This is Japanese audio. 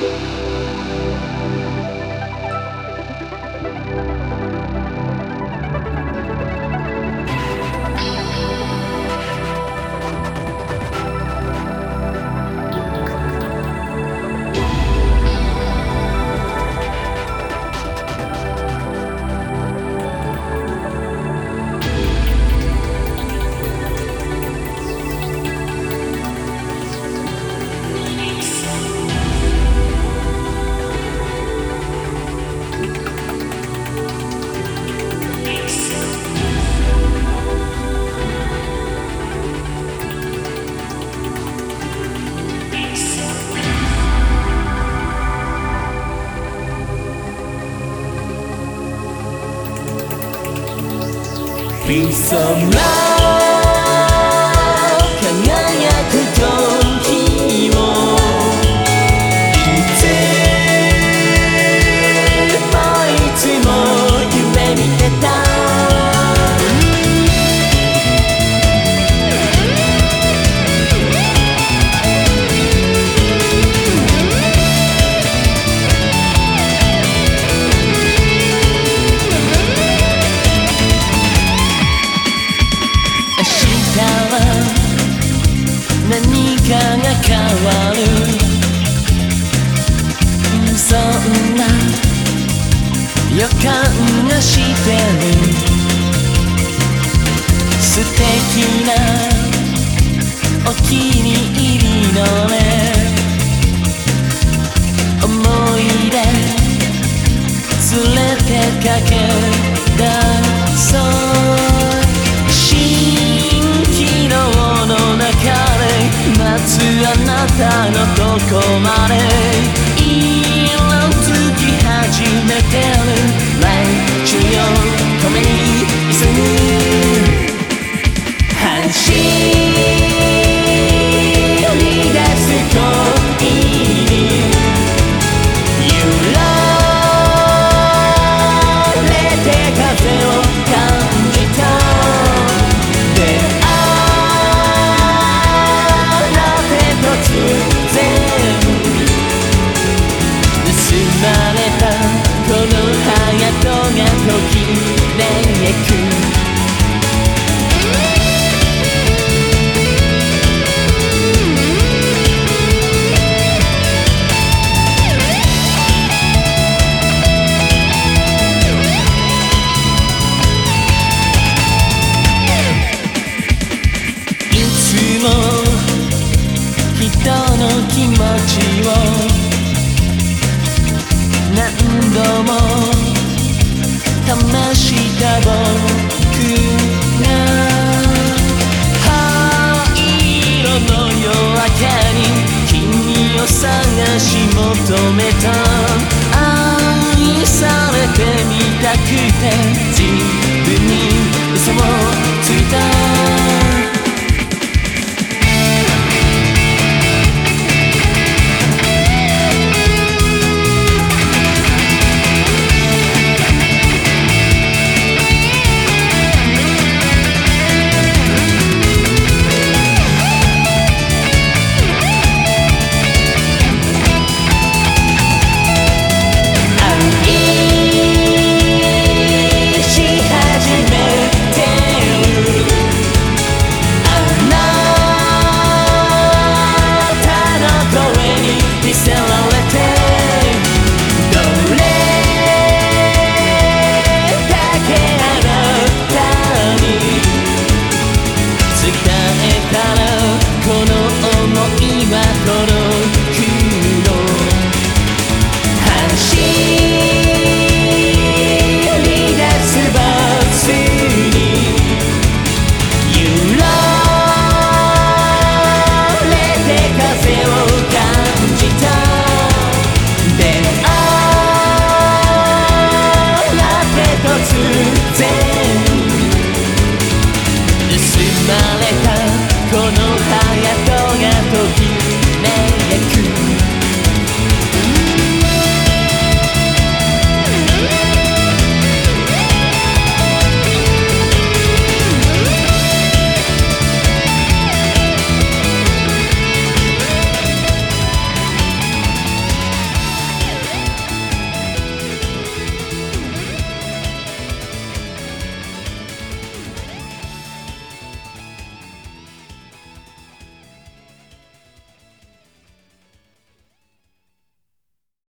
Música be some love. 変わるそんな予感がしてる。素敵なお気に入りのね。思い出連れてかけ出そうすあなたのどこまで。色づき始めてる。来週よ止めに急ぐ人の気持ちを。何度も試した僕が。灰色の夜明けに君を探し求めた。